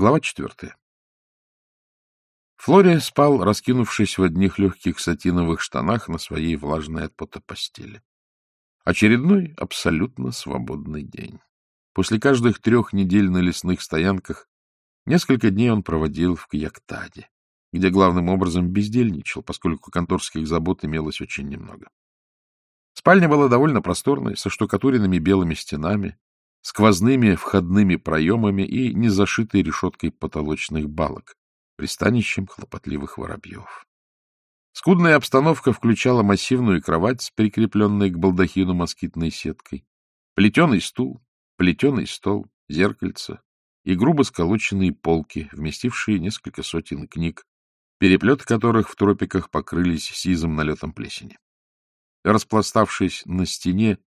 Глава четвертая. Флори спал, раскинувшись в одних легких сатиновых штанах на своей влажной от пота постели. Очередной абсолютно свободный день. После каждых трех недель на лесных стоянках несколько дней он проводил в Кьяктаде, где главным образом бездельничал, поскольку конторских забот имелось очень немного. Спальня была довольно просторной, со штукатуренными белыми стенами, сквозными входными проемами и незашитой решеткой потолочных балок, пристанищем хлопотливых воробьев. Скудная обстановка включала массивную кровать с прикрепленной к балдахину москитной сеткой, плетеный стул, плетеный стол, зеркальце и грубо сколоченные полки, вместившие несколько сотен книг, переплет которых в тропиках покрылись сизым налетом плесени. Распластавшись на стене,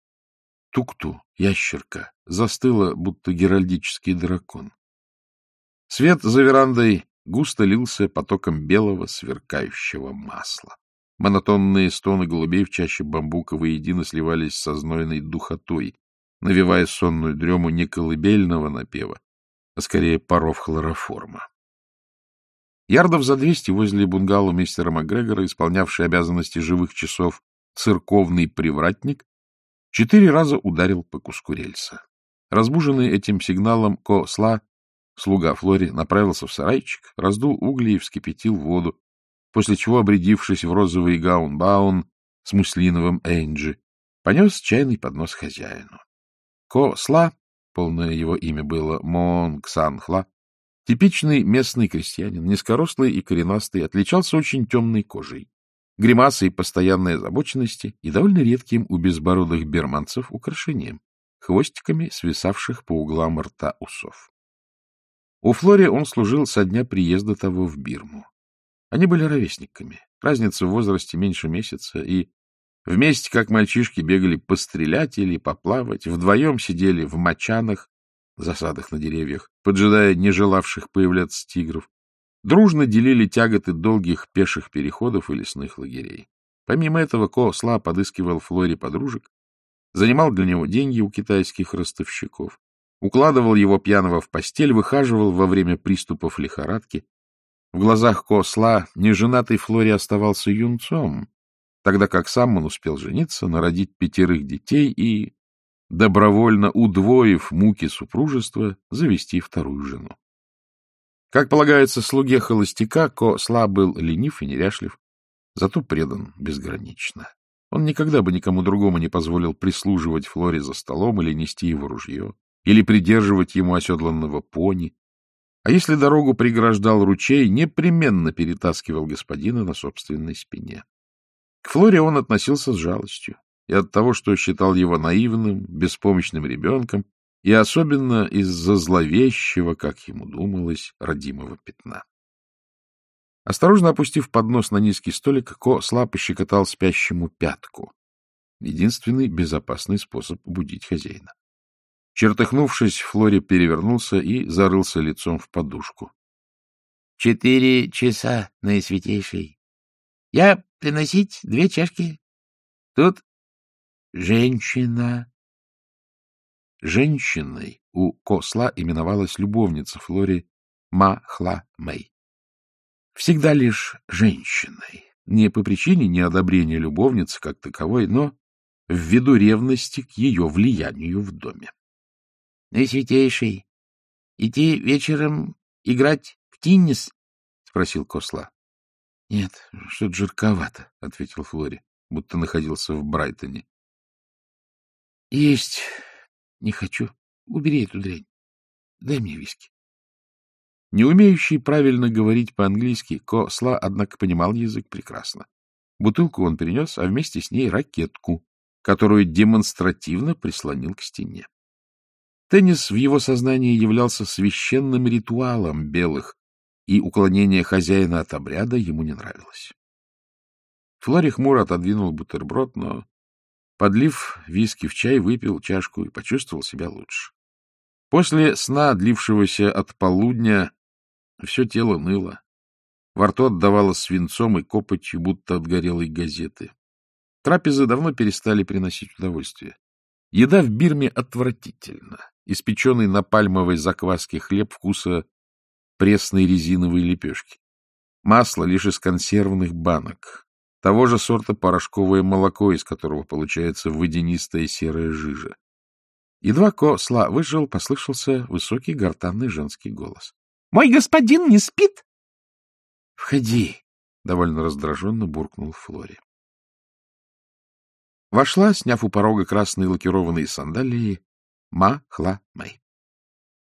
тукту, ящерка, застыла, будто геральдический дракон. Свет за верандой густо лился потоком белого сверкающего масла. Монотонные стоны голубей в чаще бамбука воедино сливались со знойной духотой, навевая сонную дрему не колыбельного напева, а скорее паров хлороформа. Ярдов за двести возле бунгало мистера Макгрегора, исполнявший обязанности живых часов, церковный привратник, четыре раза ударил по куску рельса. Разбуженный этим сигналом Ко-Сла, слуга Флори, направился в сарайчик, раздул угли и вскипятил воду, после чего, обрядившись в розовый гаун-баун с муслиновым Энджи, понес чайный поднос хозяину. Ко-Сла, полное его имя было Мон-Ксан-Хла, типичный местный крестьянин, низкорослый и коренастый, отличался очень темной кожей гримасой постоянной озабоченности и довольно редким у безбородых берманцев украшением — хвостиками, свисавших по углам рта усов. У Флори он служил со дня приезда того в Бирму. Они были ровесниками, разница в возрасте меньше месяца, и вместе, как мальчишки, бегали пострелять или поплавать, вдвоем сидели в мочанах, засадах на деревьях, поджидая не желавших появляться тигров, дружно делили тяготы долгих пеших переходов и лесных лагерей. Помимо этого, Ко-Сла подыскивал Флоре подружек, занимал для него деньги у китайских ростовщиков, укладывал его пьяного в постель, выхаживал во время приступов лихорадки. В глазах Ко-Сла неженатый Флоре оставался юнцом, тогда как сам он успел жениться, народить пятерых детей и, добровольно удвоив муки супружества, завести вторую жену. Как полагается слуге холостяка, Ко-Сла был ленив и неряшлив, зато предан безгранично. Он никогда бы никому другому не позволил прислуживать Флоре за столом или нести его ружье, или придерживать ему оседланного пони. А если дорогу преграждал ручей, непременно перетаскивал господина на собственной спине. К Флоре он относился с жалостью, и от того, что считал его наивным, беспомощным ребенком, и особенно из-за зловещего, как ему думалось, родимого пятна. Осторожно опустив поднос на низкий столик, Ко слабо щекотал спящему пятку. Единственный безопасный способ будить хозяина. Чертыхнувшись, Флори перевернулся и зарылся лицом в подушку. — Четыре часа, наисвятейший. Я приносить две чашки. Тут женщина Женщиной у Косла именовалась любовница Флори Ма-Хла Мэй. Всегда лишь женщиной, не по причине неодобрения любовницы как таковой, но ввиду ревности к ее влиянию в доме. — Наисвятейший, идти вечером играть в теннис? — спросил Косла. — Нет, что-то жарковато, — ответил Флори, будто находился в Брайтоне. — Есть не хочу. Убери эту дрянь. Дай мне виски. Не умеющий правильно говорить по-английски, Косла, однако, понимал язык прекрасно. Бутылку он принес, а вместе с ней ракетку, которую демонстративно прислонил к стене. Теннис в его сознании являлся священным ритуалом белых, и уклонение хозяина от обряда ему не нравилось. Флори хмуро отодвинул бутерброд, но Подлив виски в чай, выпил чашку и почувствовал себя лучше. После сна, длившегося от полудня, все тело ныло. Во рту отдавало свинцом и копотью, будто от горелой газеты. Трапезы давно перестали приносить удовольствие. Еда в Бирме отвратительна. Испеченный на пальмовой закваске хлеб вкуса пресной резиновой лепешки. Масло лишь из консервных банок. Того же сорта порошковое молоко, из которого получается водянистая серая жижа. Едва Косла выжил, послышался высокий гортанный женский голос. — Мой господин не спит? — Входи, — довольно раздраженно буркнул Флори. Вошла, сняв у порога красные лакированные сандалии, Ма Хла Мэй.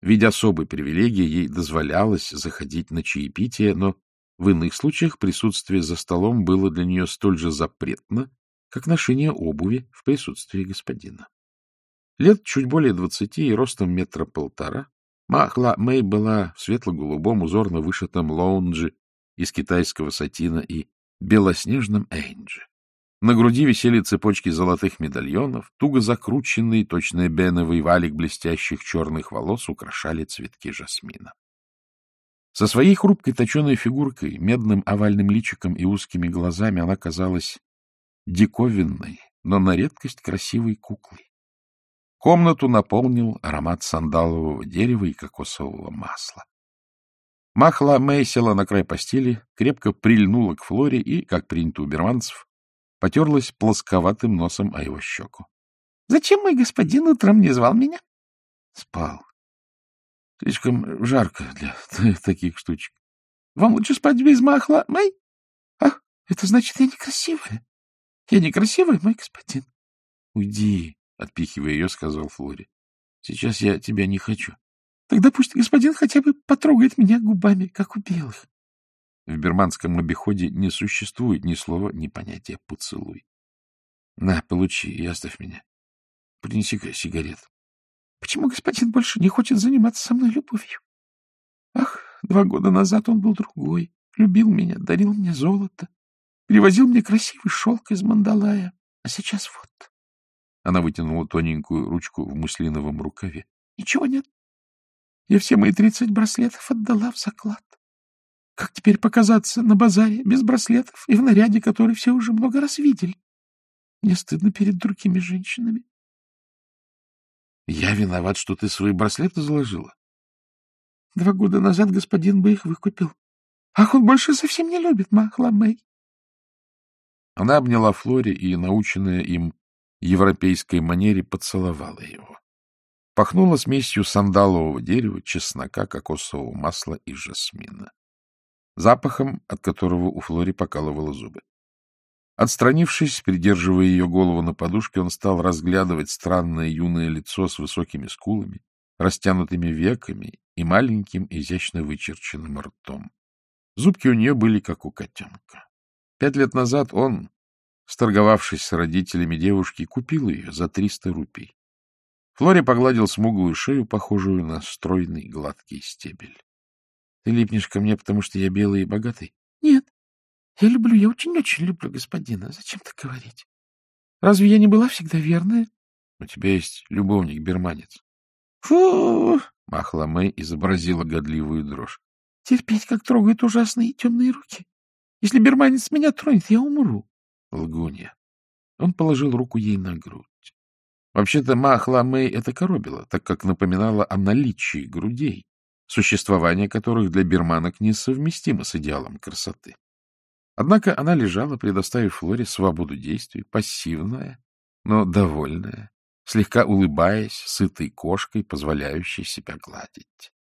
Видя особой привилегии, ей дозволялось заходить на чаепитие, но в иных случаях присутствие за столом было для нее столь же запретно, как ношение обуви в присутствии господина. Лет чуть более двадцати и ростом метра полтора, Махла Мэй была в светло-голубом узорно вышитом лоунже из китайского сатина и белоснежном эйнже. На груди висели цепочки золотых медальонов, туго закрученный, точно беновый валик блестящих черных волос украшали цветки жасмина. Со своей хрупкой точеной фигуркой, медным овальным личиком и узкими глазами она казалась диковинной, но на редкость красивой куклой. Комнату наполнил аромат сандалового дерева и кокосового масла. Махла Мэй села на край постели, крепко прильнула к Флоре и, как принято у берманцев, потерлась плосковатым носом о его щеку. — Зачем мой господин утром не звал меня? — Спал. Слишком жарко для таких штучек. — Вам лучше спать без махла, Мэй? — Ах, это значит, я некрасивая. Я некрасивая, мой господин. — Уйди, — отпихивая ее, сказал Флори. — Сейчас я тебя не хочу. — Тогда пусть господин хотя бы потрогает меня губами, как у белых. В берманском обиходе не существует ни слова, ни понятия «поцелуй». — На, получи и оставь меня. Принеси-ка сигарет. — Почему господин больше не хочет заниматься со мной любовью? Ах, два года назад он был другой, любил меня, дарил мне золото, привозил мне красивый шелк из Мандалая, а сейчас вот. Она вытянула тоненькую ручку в муслиновом рукаве. — Ничего нет. Я все мои тридцать браслетов отдала в заклад. Как теперь показаться на базаре без браслетов и в наряде, который все уже много раз видели? Мне стыдно перед другими женщинами. — Я виноват, что ты свои браслеты заложила. Два года назад господин бы их выкупил. Ах, он больше совсем не любит Махламей. Она обняла Флори и, наученная им европейской манере, поцеловала его. Пахнула смесью сандалового дерева, чеснока, кокосового масла и жасмина запахом, от которого у Флори покалывало зубы. Отстранившись, придерживая ее голову на подушке, он стал разглядывать странное юное лицо с высокими скулами, растянутыми веками и маленьким изящно вычерченным ртом. Зубки у нее были, как у котенка. Пять лет назад он, сторговавшись с родителями девушки, купил ее за триста рупий. Флори погладил смуглую шею, похожую на стройный гладкий стебель. Ты липнешь ко мне, потому что я белый и богатый? Нет. Я люблю, я очень-очень люблю господина. Зачем так говорить? Разве я не была всегда верная? У тебя есть любовник-берманец. Фу! Махла Мэй изобразила годливую дрожь. Терпеть, как трогают ужасные темные руки. Если берманец меня тронет, я умру. Лгунья. Он положил руку ей на грудь. Вообще-то Махла Мэй это коробило, так как напоминала о наличии грудей существование которых для берманок несовместимо с идеалом красоты. Однако она лежала, предоставив Флоре свободу действий, пассивная, но довольная, слегка улыбаясь, сытой кошкой, позволяющей себя гладить.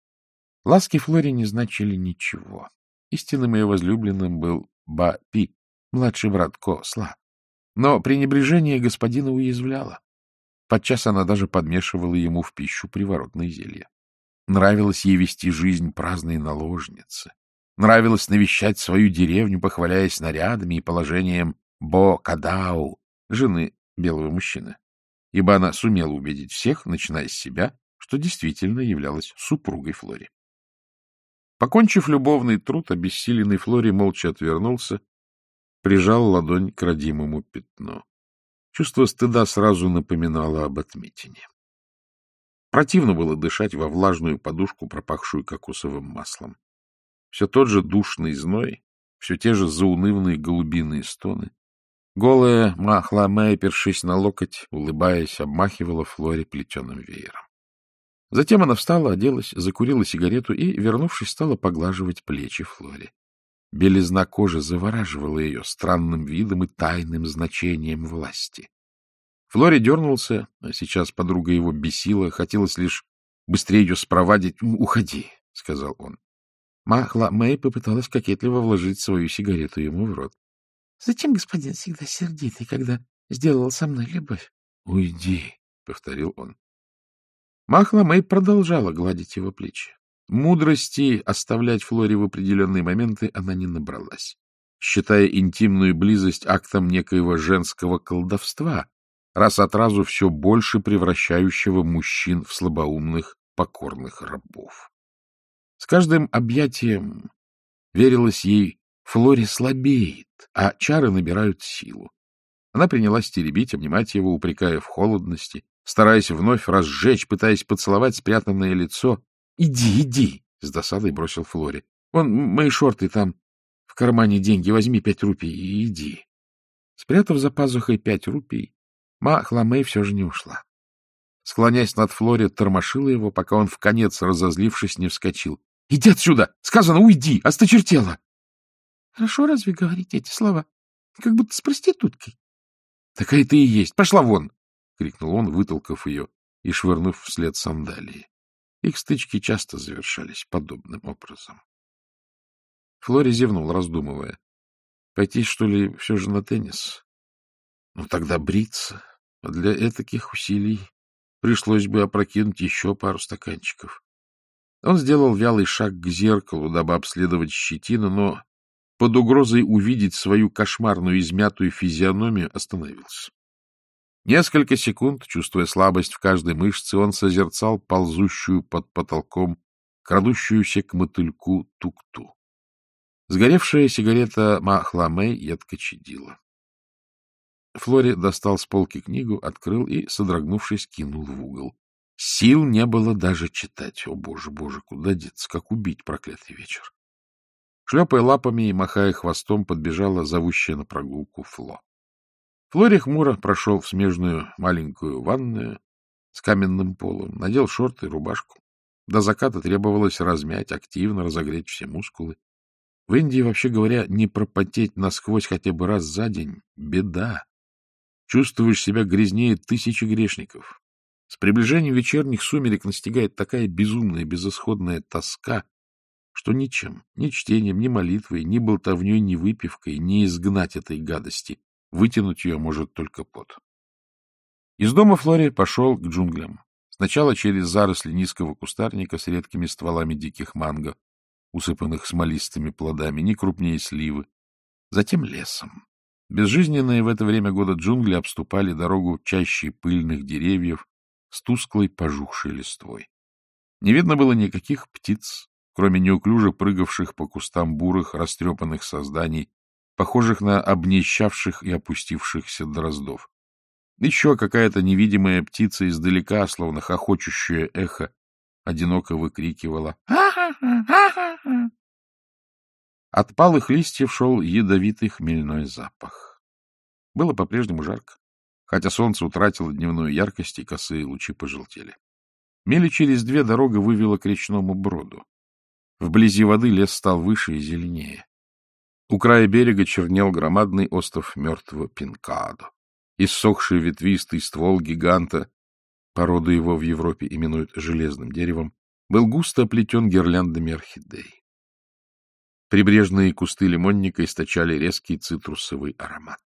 Ласки Флоре не значили ничего. Истинным ее возлюбленным был Ба-Пи, младший брат Ко-Сла. Но пренебрежение господина уязвляло. Подчас она даже подмешивала ему в пищу приворотные зелья. Нравилось ей вести жизнь праздной наложницы. Нравилось навещать свою деревню, похваляясь нарядами и положением Бо-Кадау, жены белого мужчины, ибо она сумела убедить всех, начиная с себя, что действительно являлась супругой Флори. Покончив любовный труд, обессиленный Флори молча отвернулся, прижал ладонь к родимому пятну. Чувство стыда сразу напоминало об отметине. Противно было дышать во влажную подушку, пропахшую кокосовым маслом. Все тот же душный зной, все те же заунывные голубиные стоны. Голая Махла, першись на локоть, улыбаясь, обмахивала Флоре плетеным веером. Затем она встала, оделась, закурила сигарету и, вернувшись, стала поглаживать плечи Флори. Белизна кожи завораживала ее странным видом и тайным значением власти. Флори дернулся, а сейчас подруга его бесила, хотелось лишь быстрее ее спровадить. — Уходи, — сказал он. Махла Мэй попыталась кокетливо вложить свою сигарету ему в рот. — Зачем господин всегда сердитый, когда сделал со мной любовь? — Уйди, — повторил он. Махла Мэй продолжала гладить его плечи. Мудрости оставлять Флоре в определенные моменты она не набралась, считая интимную близость актом некоего женского колдовства, раз от разу все больше превращающего мужчин в слабоумных покорных рабов. С каждым объятием, верилось ей, Флоре слабеет, а чары набирают силу. Она принялась теребить, обнимать его, упрекая в холодности, стараясь вновь разжечь, пытаясь поцеловать спрятанное лицо. — Иди, иди! — с досадой бросил Флоре. — Вон мои шорты там, в кармане деньги, возьми пять рупий и иди. Спрятав за пазухой пять рупий, Ма Хламей все же не ушла. Склоняясь над Флоре, тормошила его, пока он в конец, разозлившись, не вскочил. — Иди отсюда! Сказано, уйди! Осточертела! — Хорошо разве говорить эти слова? Как будто с проституткой. — Такая ты и есть. Пошла вон! — крикнул он, вытолкав ее и швырнув вслед сандалии. Их стычки часто завершались подобным образом. Флори зевнул, раздумывая. Пойти, что ли, все же на теннис? Ну, тогда бриться. А для этаких усилий пришлось бы опрокинуть еще пару стаканчиков. Он сделал вялый шаг к зеркалу, дабы обследовать щетину, но под угрозой увидеть свою кошмарную измятую физиономию остановился. Несколько секунд, чувствуя слабость в каждой мышце, он созерцал ползущую под потолком, крадущуюся к мотыльку тукту. Сгоревшая сигарета Махламе едко чадила. Флори достал с полки книгу, открыл и, содрогнувшись, кинул в угол. Сил не было даже читать. О, боже, боже, куда деться, как убить проклятый вечер. Шлепая лапами и махая хвостом, подбежала зовущая на прогулку Фло. Флори хмуро прошел в смежную маленькую ванную с каменным полом, надел шорты и рубашку. До заката требовалось размять, активно разогреть все мускулы. В Индии, вообще говоря, не пропотеть насквозь хотя бы раз за день — беда. Чувствуешь себя грязнее тысячи грешников. С приближением вечерних сумерек настигает такая безумная, безысходная тоска, что ничем, ни чтением, ни молитвой, ни болтовней, ни выпивкой не изгнать этой гадости, Вытянуть ее может только пот. Из дома Флори пошел к джунглям. Сначала через заросли низкого кустарника с редкими стволами диких манго, усыпанных смолистыми плодами, не крупнее сливы. Затем лесом. Безжизненные в это время года джунгли обступали дорогу чаще пыльных деревьев с тусклой пожухшей листвой. Не видно было никаких птиц, кроме неуклюже прыгавших по кустам бурых, растрепанных созданий, похожих на обнищавших и опустившихся дроздов. Еще какая-то невидимая птица издалека, словно хохочущее эхо, одиноко выкрикивала От палых листьев шел ядовитый хмельной запах. Было по-прежнему жарко, хотя солнце утратило дневную яркость, и косые лучи пожелтели. Мили через две дорога вывела к речному броду. Вблизи воды лес стал выше и зеленее. У края берега чернел громадный остров мертвого Пинкадо. Иссохший ветвистый ствол гиганта, породу его в Европе именуют железным деревом, был густо оплетен гирляндами орхидей. Прибрежные кусты лимонника источали резкий цитрусовый аромат.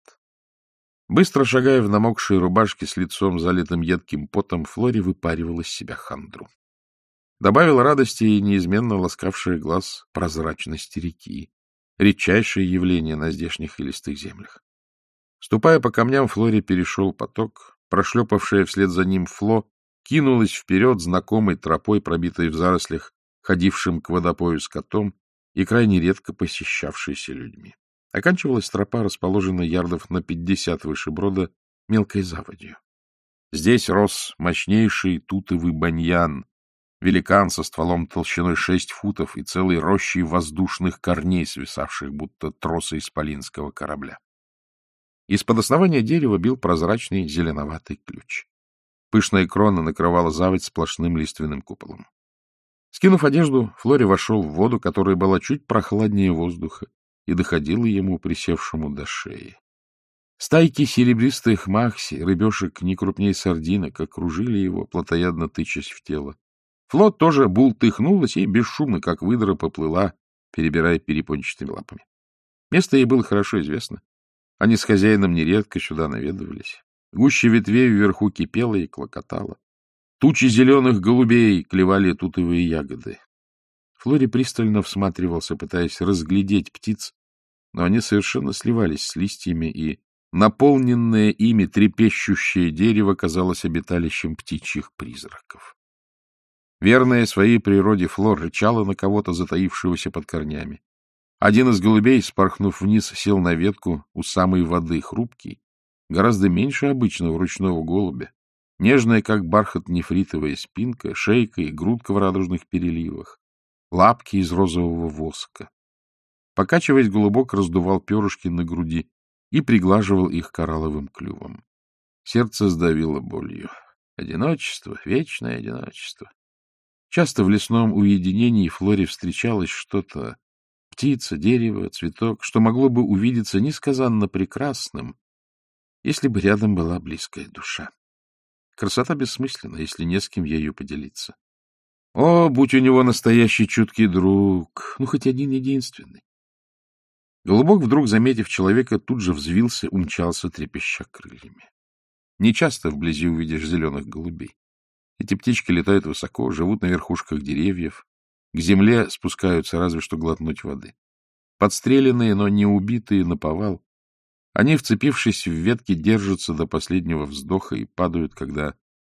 Быстро шагая в намокшей рубашке с лицом, залитым едким потом, Флори выпаривала из себя хандру. Добавил радости и неизменно ласкавший глаз прозрачности реки редчайшее явление на здешних илистых землях. Ступая по камням, Флори перешел поток, прошлепавшая вслед за ним Фло кинулась вперед знакомой тропой, пробитой в зарослях, ходившим к водопою с котом и крайне редко посещавшейся людьми. Оканчивалась тропа, расположенная ярдов на пятьдесят выше брода, мелкой заводью. Здесь рос мощнейший тутовый баньян, Великан со стволом толщиной шесть футов и целой рощей воздушных корней, свисавших будто тросы исполинского корабля. Из-под основания дерева бил прозрачный зеленоватый ключ. Пышная крона накрывала заводь сплошным лиственным куполом. Скинув одежду, Флори вошел в воду, которая была чуть прохладнее воздуха и доходила ему, присевшему до шеи. Стайки серебристых махси, рыбешек не крупнее сардинок, окружили его, плотоядно тычась в тело. Флот тоже бултыхнулась и бесшумно, как выдра, поплыла, перебирая перепончатыми лапами. Место ей было хорошо известно. Они с хозяином нередко сюда наведывались. Гуща ветвей вверху кипела и клокотала. Тучи зеленых голубей клевали тутовые ягоды. Флори пристально всматривался, пытаясь разглядеть птиц, но они совершенно сливались с листьями, и наполненное ими трепещущее дерево казалось обиталищем птичьих призраков. Верная своей природе Флор рычала на кого-то, затаившегося под корнями. Один из голубей, спорхнув вниз, сел на ветку у самой воды, хрупкий, гораздо меньше обычного ручного голубя, нежная, как бархат, нефритовая спинка, шейка и грудка в радужных переливах, лапки из розового воска. Покачиваясь, голубок раздувал перышки на груди и приглаживал их коралловым клювом. Сердце сдавило болью. Одиночество, вечное одиночество. Часто в лесном уединении Флоре встречалось что-то, птица, дерево, цветок, что могло бы увидеться несказанно прекрасным, если бы рядом была близкая душа. Красота бессмысленна, если не с кем ею поделиться. О, будь у него настоящий чуткий друг, ну, хоть один единственный. Голубок, вдруг заметив человека, тут же взвился, умчался, трепеща крыльями. Не часто вблизи увидишь зеленых голубей. Эти птички летают высоко, живут на верхушках деревьев, к земле спускаются разве что глотнуть воды. Подстреленные, но не убитые на повал, они, вцепившись в ветки, держатся до последнего вздоха и падают, когда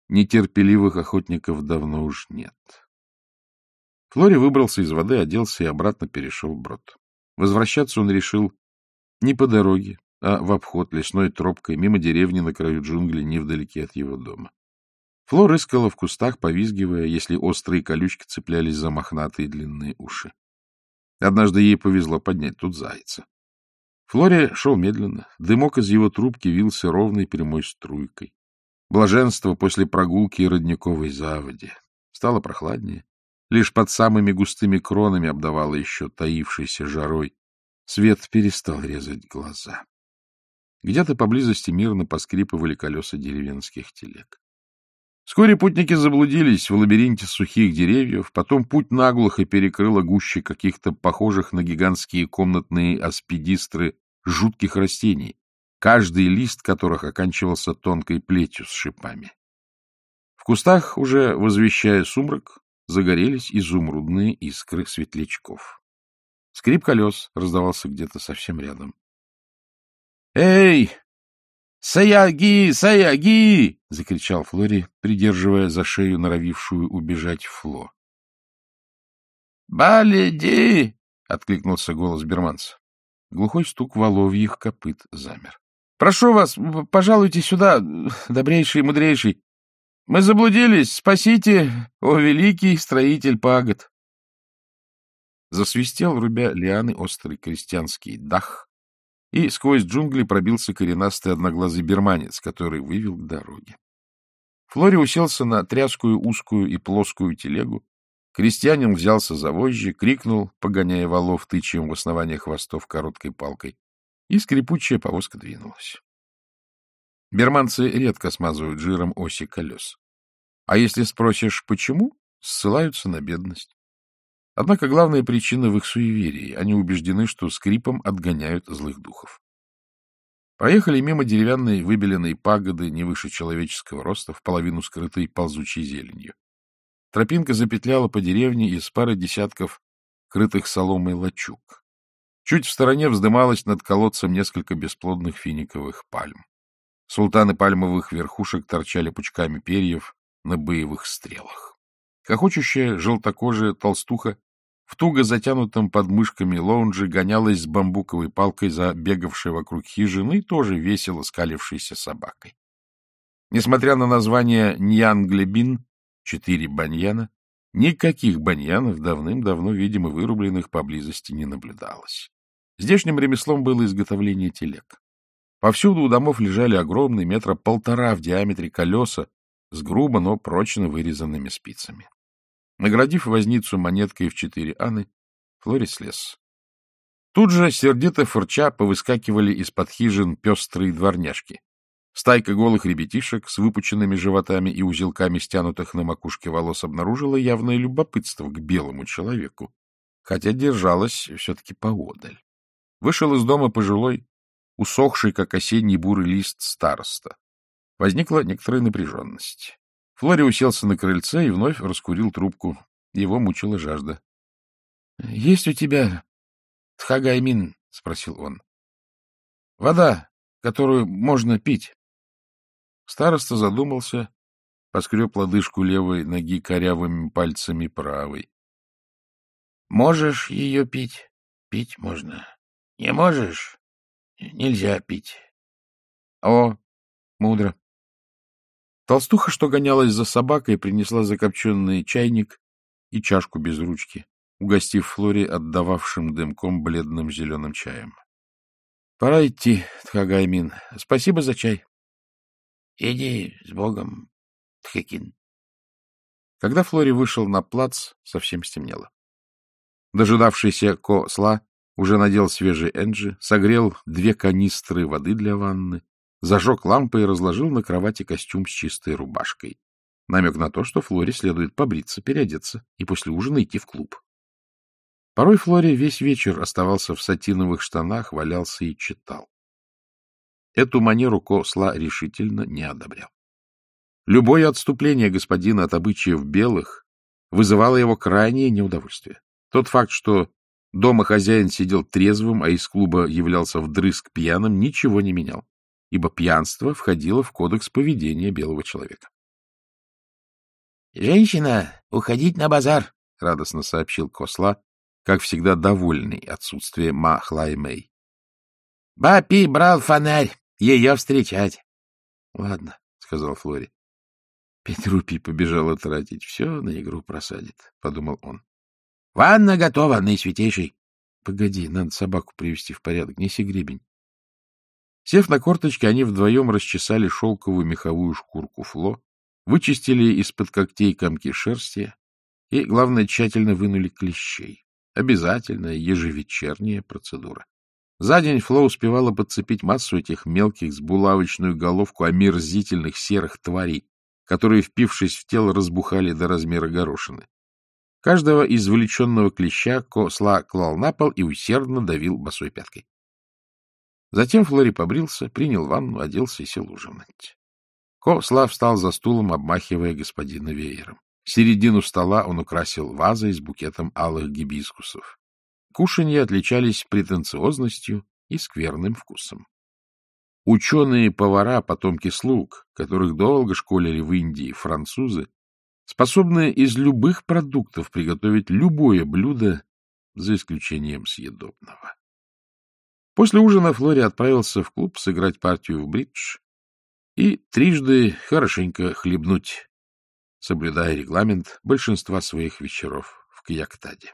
нетерпеливых охотников давно уж нет. Флори выбрался из воды, оделся и обратно перешел брод. Возвращаться он решил не по дороге, а в обход лесной тропкой, мимо деревни на краю джунглей, невдалеке от его дома. Флор искала в кустах, повизгивая, если острые колючки цеплялись за мохнатые длинные уши. Однажды ей повезло поднять тут зайца. Флори шел медленно. Дымок из его трубки вился ровной прямой струйкой. Блаженство после прогулки и родниковой заводи. Стало прохладнее. Лишь под самыми густыми кронами обдавало еще таившейся жарой. Свет перестал резать глаза. Где-то поблизости мирно поскрипывали колеса деревенских телег. Вскоре путники заблудились в лабиринте сухих деревьев, потом путь наглухо перекрыла гуще каких-то похожих на гигантские комнатные аспидистры жутких растений, каждый лист которых оканчивался тонкой плетью с шипами. В кустах, уже возвещая сумрак, загорелись изумрудные искры светлячков. Скрип колес раздавался где-то совсем рядом. — Эй, «Саяги! Саяги!» — закричал Флори, придерживая за шею норовившую убежать Фло. «Баледи!» — откликнулся голос берманца. Глухой стук воловьих копыт замер. — Прошу вас, пожалуйте сюда, добрейший и мудрейший. Мы заблудились, спасите, о великий строитель пагод. Засвистел, рубя лианы, острый крестьянский дах, и сквозь джунгли пробился коренастый одноглазый берманец, который вывел к дороге. Флори уселся на тряскую, узкую и плоскую телегу. Крестьянин взялся за вожжи, крикнул, погоняя валов тычьем в основание хвостов короткой палкой, и скрипучая повозка двинулась. Берманцы редко смазывают жиром оси колес. А если спросишь, почему, ссылаются на бедность. Однако главная причина в их суеверии. Они убеждены, что скрипом отгоняют злых духов. Проехали мимо деревянной выбеленной пагоды не выше человеческого роста, в половину скрытой ползучей зеленью. Тропинка запетляла по деревне из пары десятков крытых соломой лачуг. Чуть в стороне вздымалось над колодцем несколько бесплодных финиковых пальм. Султаны пальмовых верхушек торчали пучками перьев на боевых стрелах. Хохочущая желтокожая толстуха в туго затянутом подмышками лоунже гонялась с бамбуковой палкой за бегавшей вокруг хижины и тоже весело скалившейся собакой. Несмотря на название Ньянглебин, четыре баньяна, никаких баньянов давным-давно, видимо, вырубленных поблизости не наблюдалось. Здешним ремеслом было изготовление телег. Повсюду у домов лежали огромные метра полтора в диаметре колеса, с грубо, но прочно вырезанными спицами. Наградив возницу монеткой в четыре аны, Флори слез. Тут же, сердито фырча, повыскакивали из-под хижин пестрые дворняжки. Стайка голых ребятишек с выпученными животами и узелками стянутых на макушке волос обнаружила явное любопытство к белому человеку, хотя держалась все-таки поодаль. Вышел из дома пожилой, усохший, как осенний бурый лист, староста. Возникла некоторая напряженность. Флори уселся на крыльце и вновь раскурил трубку. Его мучила жажда. — Есть у тебя тхагаймин? — спросил он. — Вода, которую можно пить. Староста задумался, поскреб лодыжку левой ноги корявыми пальцами правой. — Можешь ее пить? Пить можно. Не можешь? Нельзя пить. — О, мудро. Толстуха, что гонялась за собакой, принесла закопченный чайник и чашку без ручки, угостив Флори отдававшим дымком бледным зеленым чаем. — Пора идти, Тхагаймин. Спасибо за чай. — Иди с Богом, Тхекин. Когда Флори вышел на плац, совсем стемнело. Дожидавшийся Ко-Сла уже надел свежий энджи, согрел две канистры воды для ванны, зажег лампы и разложил на кровати костюм с чистой рубашкой. Намек на то, что Флоре следует побриться, переодеться и после ужина идти в клуб. Порой Флоре весь вечер оставался в сатиновых штанах, валялся и читал. Эту манеру Косла решительно не одобрял. Любое отступление господина от обычаев белых вызывало его крайнее неудовольствие. Тот факт, что дома хозяин сидел трезвым, а из клуба являлся вдрызг пьяным, ничего не менял, ибо пьянство входило в кодекс поведения белого человека. — Женщина, уходить на базар! — радостно сообщил Косла, как всегда довольный отсутствием Махлай Мэй. — Бапи брал фонарь. Ее встречать. — Ладно, — сказал Флори. — Пять рупий побежала тратить. Все на игру просадит, — подумал он. — Ванна готова, наисвятейший. — Погоди, надо собаку привести в порядок. Неси гребень. Сев на корточки, они вдвоем расчесали шелковую меховую шкурку Фло, вычистили из-под когтей комки шерсти и, главное, тщательно вынули клещей. Обязательная ежевечерняя процедура. За день Фло успевала подцепить массу этих мелких с булавочную головку омерзительных серых тварей, которые, впившись в тело, разбухали до размера горошины. Каждого извлеченного клеща Косла клал на пол и усердно давил босой пяткой. Затем Флори побрился, принял ванну, оделся и сел ужинать. Косла встал за стулом, обмахивая господина веером. Середину стола он украсил вазой с букетом алых гибискусов. Кушанья отличались претенциозностью и скверным вкусом. Ученые-повара, потомки слуг, которых долго школили в Индии французы, способны из любых продуктов приготовить любое блюдо, за исключением съедобного. После ужина Флори отправился в клуб сыграть партию в бридж и трижды хорошенько хлебнуть, соблюдая регламент большинства своих вечеров в Кьяктаде.